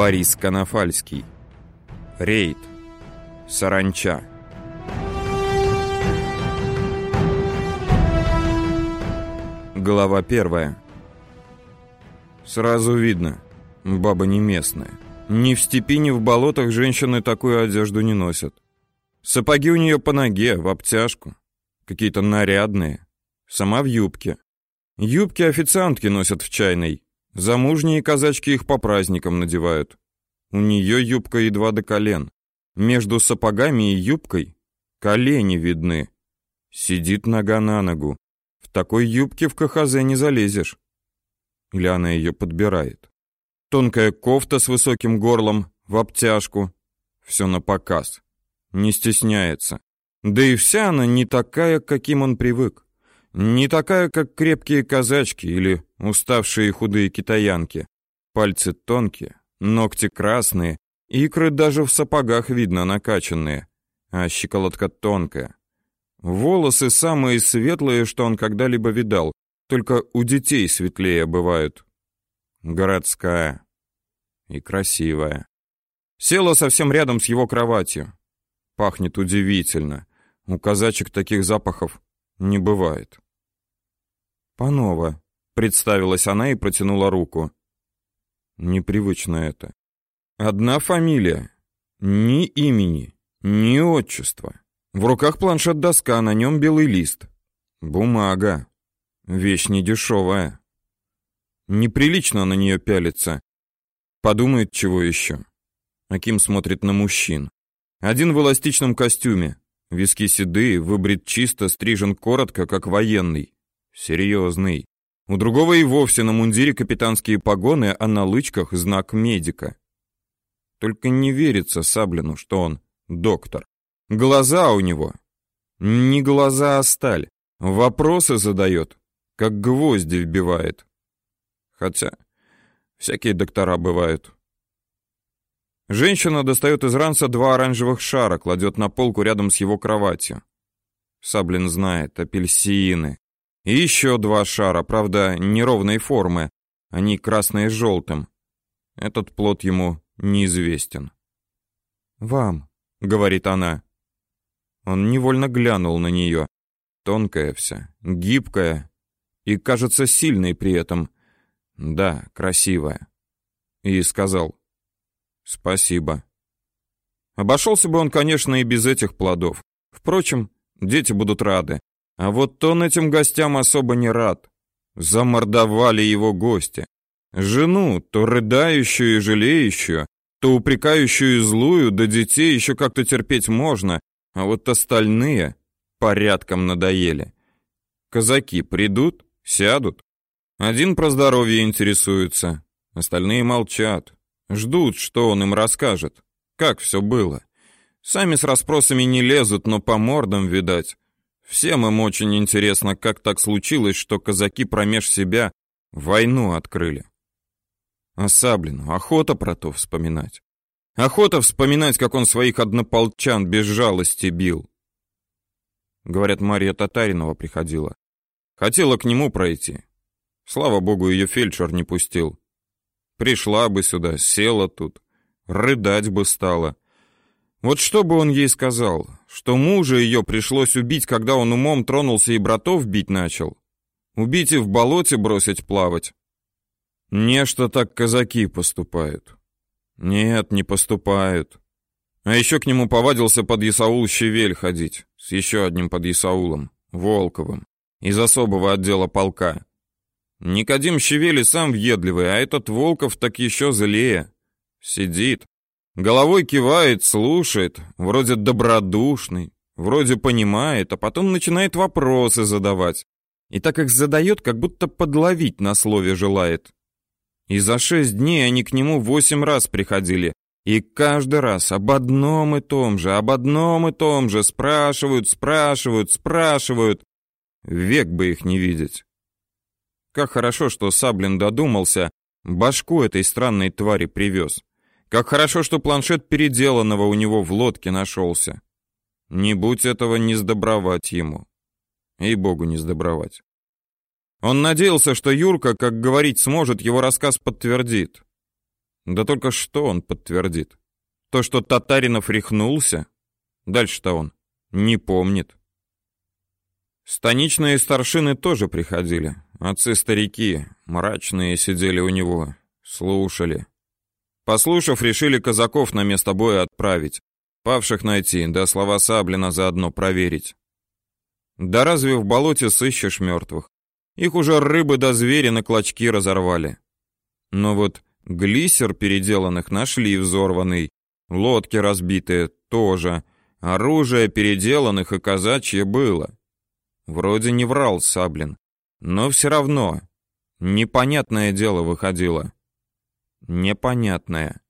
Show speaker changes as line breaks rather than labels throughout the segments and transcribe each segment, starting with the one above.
Борис Конофальский. Рейд. Саранча. Глава первая. Сразу видно, баба не местная. Ни в степи, ни в болотах женщины такую одежду не носят. Сапоги у нее по ноге, в обтяжку. Какие-то нарядные. Сама в юбке. Юбки официантки носят в чайной. Замужние казачки их по праздникам надевают. У нее юбка едва до колен. Между сапогами и юбкой колени видны. Сидит нога на ногу. В такой юбке в КХЗ не залезешь. Или ее подбирает. Тонкая кофта с высоким горлом, в обтяжку. Все на показ. Не стесняется. Да и вся она не такая, каким он привык. Не такая, как крепкие казачки или уставшие худые китаянки. Пальцы тонкие, ногти красные, икры даже в сапогах видно накачанные, а щиколотка тонкая. Волосы самые светлые, что он когда-либо видал, только у детей светлее бывают. Городская и красивая. Села совсем рядом с его кроватью. Пахнет удивительно. У казачек таких запахов не бывает. Панова, представилась она и протянула руку. Непривычно это. Одна фамилия, ни имени, ни отчества. В руках планшет-доска, на нем белый лист. Бумага. Вещь недешевая. Неприлично на нее пялиться. Подумает, чего еще. Аким смотрит на мужчин. Один в эластичном костюме, Виски седые, выбрит чисто, стрижен коротко, как военный. Серьезный. У другого и вовсе на мундире капитанские погоны, а на лычках знак медика. Только не верится Саблину, что он доктор. Глаза у него. Не глаза, а сталь. Вопросы задает, как гвозди вбивает. Хотя всякие доктора бывают. Женщина достает из ранца два оранжевых шара, кладет на полку рядом с его кроватью. Саблин знает, апельсины. И еще два шара, правда, неровной формы. Они красные с желтым. Этот плод ему неизвестен. «Вам», — говорит она. Он невольно глянул на нее. Тонкая вся, гибкая и, кажется, сильной при этом. Да, красивая. И сказал, Спасибо. Обошелся бы он, конечно, и без этих плодов. Впрочем, дети будут рады. А вот он этим гостям особо не рад. Замордовали его гости. Жену, то рыдающую и жалеющую, то упрекающую и злую, да детей еще как-то терпеть можно, а вот остальные порядком надоели. Казаки придут, сядут. Один про здоровье интересуется, остальные молчат. Ждут, что он им расскажет. Как все было. Сами с расспросами не лезут, но по мордам, видать. Всем им очень интересно, как так случилось, что казаки промеж себя войну открыли. А Саблину охота про то вспоминать. Охота вспоминать, как он своих однополчан без жалости бил. Говорят, Мария Татаринова приходила. Хотела к нему пройти. Слава богу, ее фельдшер не пустил. Пришла бы сюда, села тут, рыдать бы стала. Вот что бы он ей сказал? Что мужа ее пришлось убить, когда он умом тронулся и братов бить начал? Убить и в болоте бросить плавать? Не что так казаки поступают. Нет, не поступают. А еще к нему повадился под Исаул Щевель ходить, с еще одним под Исаулом, Волковым, из особого отдела полка. Никодим Щевели сам въедливый, а этот Волков так еще злее. Сидит, головой кивает, слушает, вроде добродушный, вроде понимает, а потом начинает вопросы задавать. И так их задает, как будто подловить на слове желает. И за шесть дней они к нему восемь раз приходили, и каждый раз об одном и том же, об одном и том же спрашивают, спрашивают, спрашивают. Век бы их не видеть. Как хорошо, что Саблин додумался, башку этой странной твари привез. Как хорошо, что планшет переделанного у него в лодке нашелся. Не будь этого, не сдобровать ему. И богу не сдобровать. Он надеялся, что Юрка, как говорить сможет, его рассказ подтвердит. Да только что он подтвердит? То, что Татаринов рехнулся? Дальше-то он не помнит. Станичные старшины тоже приходили. Отцы-старики, мрачные, сидели у него, слушали. Послушав, решили казаков на место боя отправить, павших найти, да слова Саблина заодно проверить. Да разве в болоте сыщешь мертвых? Их уже рыбы до да звери на клочки разорвали. Но вот глиссер переделанных нашли взорванный, лодки разбитые тоже, оружие переделанных и казачье было. Вроде не врал Саблин, но все равно непонятное дело выходило. Непонятное.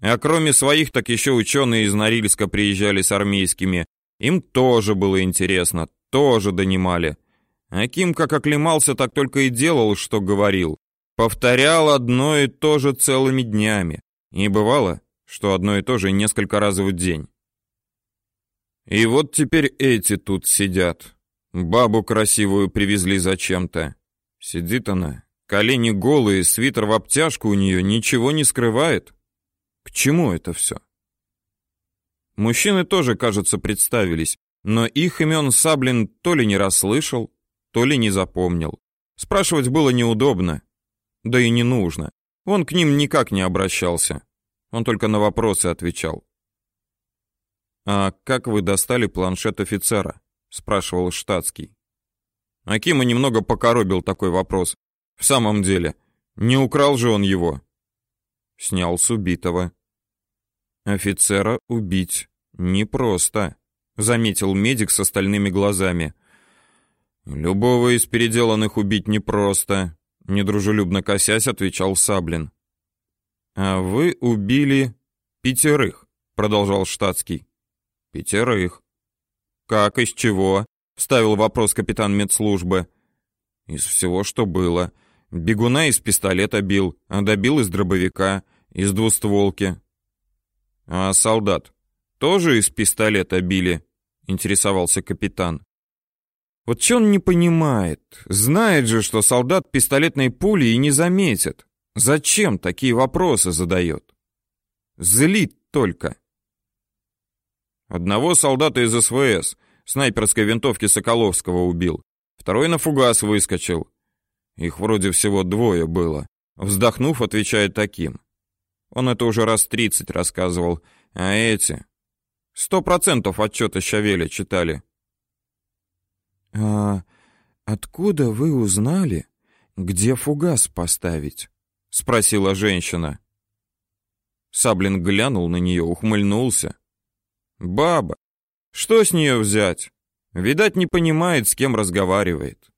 А кроме своих, так еще ученые из Норильска приезжали с армейскими, им тоже было интересно, тоже донимали. Аким как оклемался, так только и делал, что говорил. Повторял одно и то же целыми днями. И бывало, что одно и то же несколько раз в день. И вот теперь эти тут сидят. Бабу красивую привезли зачем-то. Сидит она, колени голые, свитер в обтяжку у нее, ничего не скрывает. К чему это все? Мужчины тоже, кажется, представились, но их имен Саблин то ли не расслышал, то ли не запомнил. Спрашивать было неудобно, да и не нужно. Он к ним никак не обращался. Он только на вопросы отвечал. «А как вы достали планшет офицера?» — спрашивал штатский. Акима немного покоробил такой вопрос. В самом деле, не украл же он его. Снял с убитого. Офицера убить непросто, заметил медик с остальными глазами. Любого из переделанных убить непросто, недружелюбно косясь, отвечал Саблин. А вы убили пятерых, продолжал штатский. Пятерых. Как из чего? ставил вопрос капитан медслужбы. Из всего, что было. Бегуна из пистолета бил, а добил из дробовика, из двустволки. А солдат тоже из пистолета били? Интересовался капитан. Вот что он не понимает? Знает же, что солдат пистолетной пули и не заметит. Зачем такие вопросы задает? Злит только. Одного солдата из СВС снайперской винтовки Соколовского убил. Второй на фугас выскочил. Их вроде всего двое было. Вздохнув, отвечает таким. Он это уже раз тридцать рассказывал, а эти... Сто процентов отчета Щавеля читали.
«А откуда вы узнали, где фугас поставить?» — спросила женщина.
Саблин глянул на нее, ухмыльнулся. «Баба, что с нее взять? Видать, не понимает, с кем разговаривает».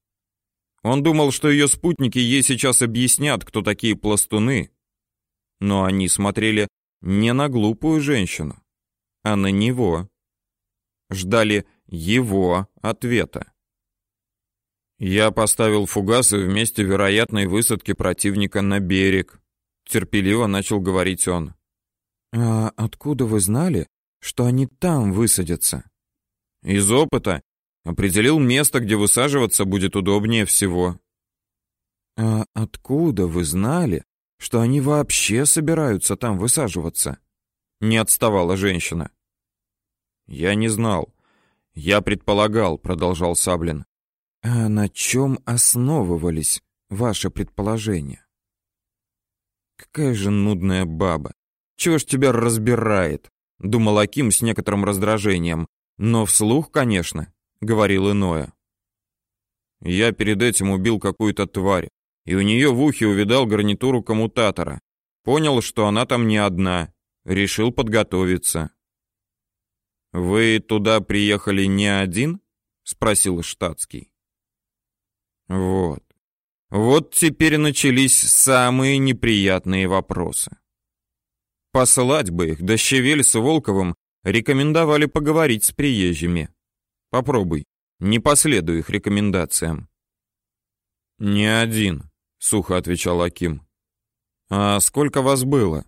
Он думал, что ее спутники ей сейчас объяснят, кто такие пластуны. Но они смотрели не на глупую женщину, а на него. Ждали его ответа. Я поставил фугасы в месте вероятной высадки противника на берег. Терпеливо начал говорить он.
А откуда вы знали, что они там высадятся?
Из опыта Определил место, где высаживаться будет удобнее всего.
А откуда вы знали, что они вообще собираются там высаживаться?
Не отставала женщина. Я не знал. Я предполагал, продолжал Саблин.
А на чем основывались ваши предположения?
Какая же нудная баба. Чего ж тебя разбирает? Думал Аким с некоторым раздражением, но вслух, конечно, говорил иное. Я перед этим убил какую-то тварь, и у нее в ухе увидал гарнитуру коммутатора. Понял, что она там не одна, решил подготовиться. Вы туда приехали не один? спросил штатский. Вот. Вот теперь начались самые неприятные вопросы. Посылать бы их, да Щевель с Волковым рекомендовали поговорить с приезжими. Попробуй, не последуй их рекомендациям. Не один, сухо отвечал Аким. А сколько вас было?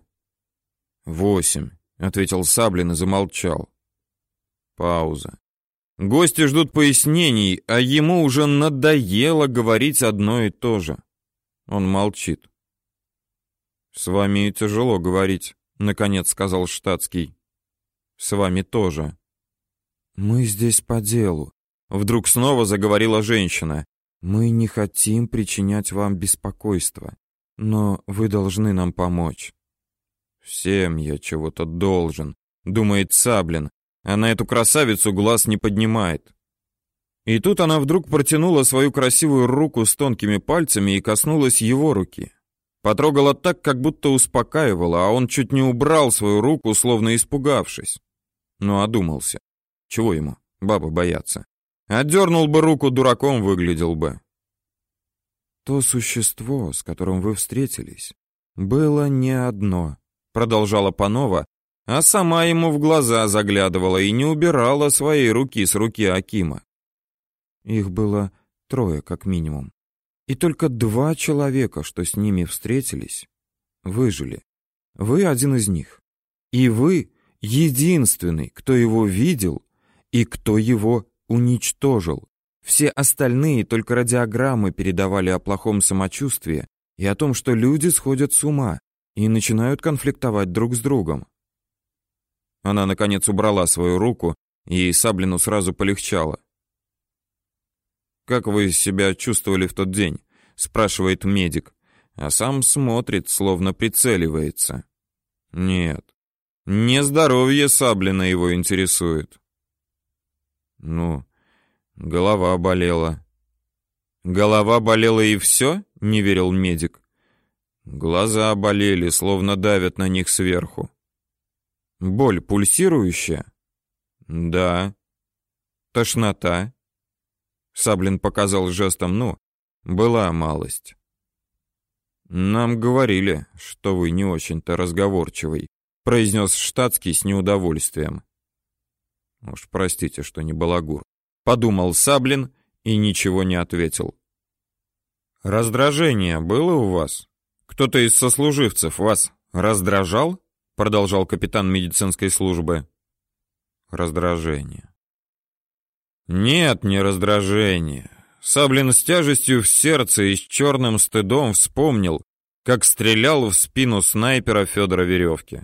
Восемь, ответил Саблин и замолчал. Пауза. Гости ждут пояснений, а ему уже надоело говорить одно и то же. Он молчит. С вами тяжело говорить, наконец сказал штатский. С вами тоже.
Мы здесь по делу, вдруг снова заговорила женщина. Мы не хотим причинять вам беспокойство, но вы должны нам помочь.
Всем я чего-то должен, думает Саблин, а на эту красавицу глаз не поднимает. И тут она вдруг протянула свою красивую руку с тонкими пальцами и коснулась его руки. Потрогала так, как будто успокаивала, а он чуть не убрал свою руку, словно испугавшись. Но одумался. Чего ему, бабы бояться? Отдернул бы руку, дураком выглядел бы.
То существо, с которым вы встретились, было не одно, продолжала Панова, а сама ему в глаза заглядывала и не убирала своей руки с руки Акима. Их было трое, как минимум. И только два человека, что с ними встретились, выжили. Вы один из них. И вы единственный, кто его видел и кто его уничтожил. Все остальные только радиограммы передавали о плохом самочувствии и о том, что люди сходят с ума и начинают конфликтовать друг с другом. Она наконец убрала свою руку, и Саблину сразу полегчало.
Как вы себя чувствовали в тот день? спрашивает медик, а сам смотрит, словно прицеливается. Нет. Не здоровье Саблина его интересует. Ну, голова болела. Голова болела и все? не верил медик. Глаза болели, словно давят на них сверху. Боль пульсирующая? Да. Тошнота? Саблин показал жестом «ну». Была малость. Нам говорили, что вы не очень-то разговорчивый, произнес штатский с неудовольствием. Уж простите, что не балагур. Подумал Саблин и ничего не ответил. Раздражение было у вас? Кто-то из сослуживцев вас раздражал? продолжал капитан медицинской службы. Раздражение. Нет, не раздражение. Саблин с тяжестью в сердце и с черным стыдом вспомнил, как стрелял в спину снайпера Федора Веревки.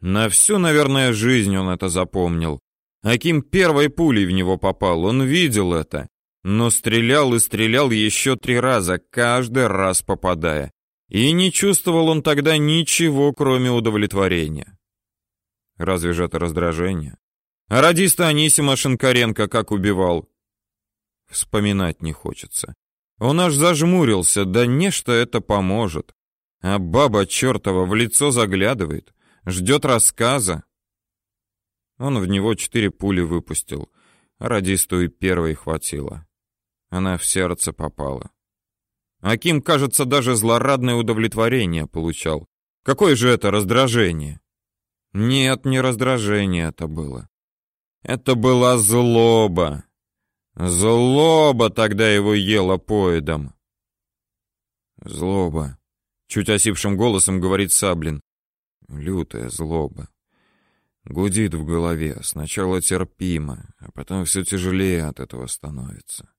На всю, наверное, жизнь он это запомнил. Аким первой пулей в него попал, он видел это, но стрелял и стрелял еще три раза, каждый раз попадая. И не чувствовал он тогда ничего, кроме удовлетворения. Разве же это раздражение? А радиста Анисима Шинкаренко как убивал? Вспоминать не хочется. Он аж зажмурился, да не что это поможет. А баба чертова в лицо заглядывает, ждет рассказа. Он в него четыре пули выпустил, а радисту и первой хватило. Она в сердце попала. Аким, кажется, даже злорадное удовлетворение получал. Какое же это раздражение? Нет, не раздражение это было. Это была злоба. Злоба тогда его ела поедом. Злоба. Чуть осипшим голосом говорит Саблин. Лютая злоба. Гудит в голове, сначала терпимо, а потом все тяжелее от этого становится.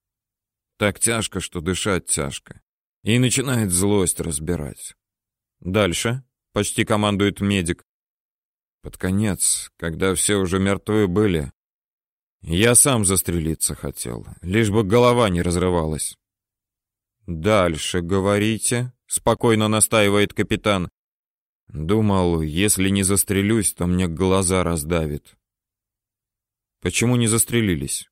Так тяжко, что дышать тяжко. И начинает злость разбирать. Дальше, почти командует медик. Под конец, когда все уже мертвы были, я сам застрелиться хотел, лишь бы голова не разрывалась. Дальше говорите, спокойно настаивает капитан. Думал, если не застрелюсь, то мне глаза раздавит. Почему не застрелились?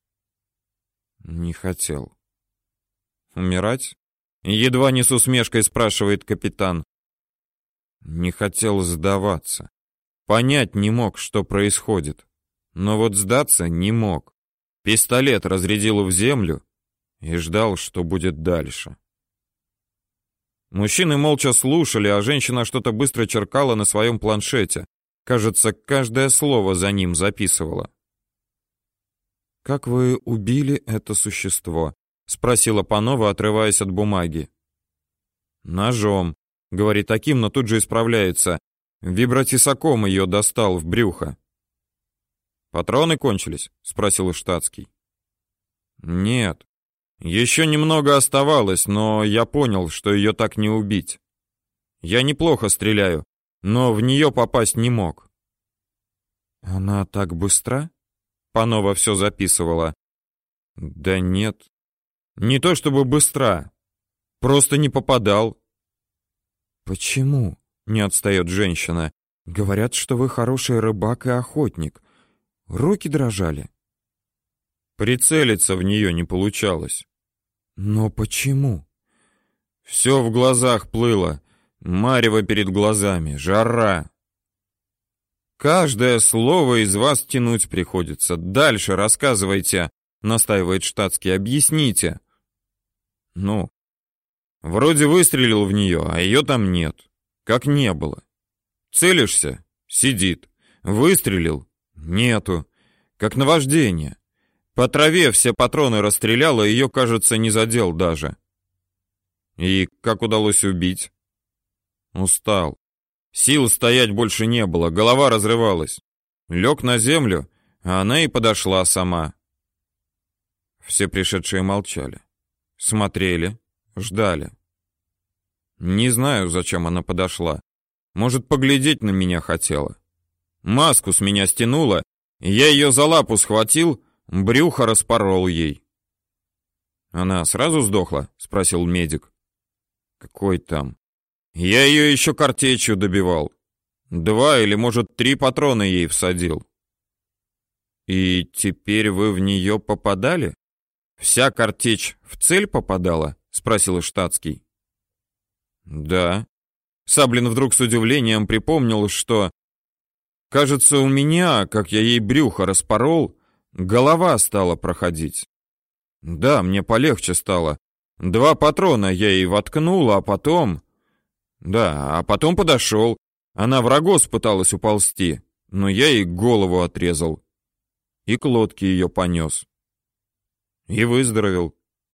Не хотел. Умирать? Едва не с усмешкой спрашивает капитан. Не хотел сдаваться. Понять не мог, что происходит. Но вот сдаться не мог. Пистолет разрядил в землю и ждал, что будет дальше. Мужчины молча слушали, а женщина что-то быстро черкала на своем планшете. Кажется, каждое слово за ним записывала. «Как вы убили это существо?» — спросила Панова, отрываясь от бумаги. «Ножом», — говорит таким, но тут же исправляется. Вибратисаком ее достал в брюхо. Патроны кончились, спросил штатский. Нет. Еще немного оставалось, но я понял, что ее так не убить. Я неплохо стреляю, но в нее попасть не мог.
Она так быстра? Панова все записывала.
Да нет. Не то чтобы быстра. Просто не попадал.
Почему? Не отстает женщина. Говорят, что вы хороший рыбак и охотник. Руки дрожали.
Прицелиться в нее не получалось.
Но почему?
Все в глазах плыло. Марево перед глазами, жара. Каждое слово из вас тянуть приходится. Дальше рассказывайте, настаивает штатский. Объясните. Ну, вроде выстрелил в нее, а ее там нет. Как не было. Целишься? Сидит. Выстрелил? Нету. Как наваждение. По траве все патроны расстреляла, ее, кажется, не задел даже. И как удалось убить? Устал. Сил стоять больше не было, голова разрывалась. Лег на землю, а она и подошла сама. Все пришедшие молчали. Смотрели, ждали. Не знаю, зачем она подошла. Может, поглядеть на меня хотела. Маску с меня стянула, я ее за лапу схватил, брюхо распорол ей. Она сразу сдохла? спросил медик. Какой там? Я ее еще картечью добивал. Два или, может, три патрона ей всадил. И теперь вы в нее попадали? Вся картечь в цель попадала? спросил штатский. Да. Саблин вдруг с удивлением припомнил, что кажется, у меня, как я ей брюхо распорол, голова стала проходить. Да, мне полегче стало. Два патрона я ей воткнул, а потом... Да, а потом подошел. Она в рогоз пыталась уползти, но я ей голову отрезал. И к лодке ее понес. И выздоровел.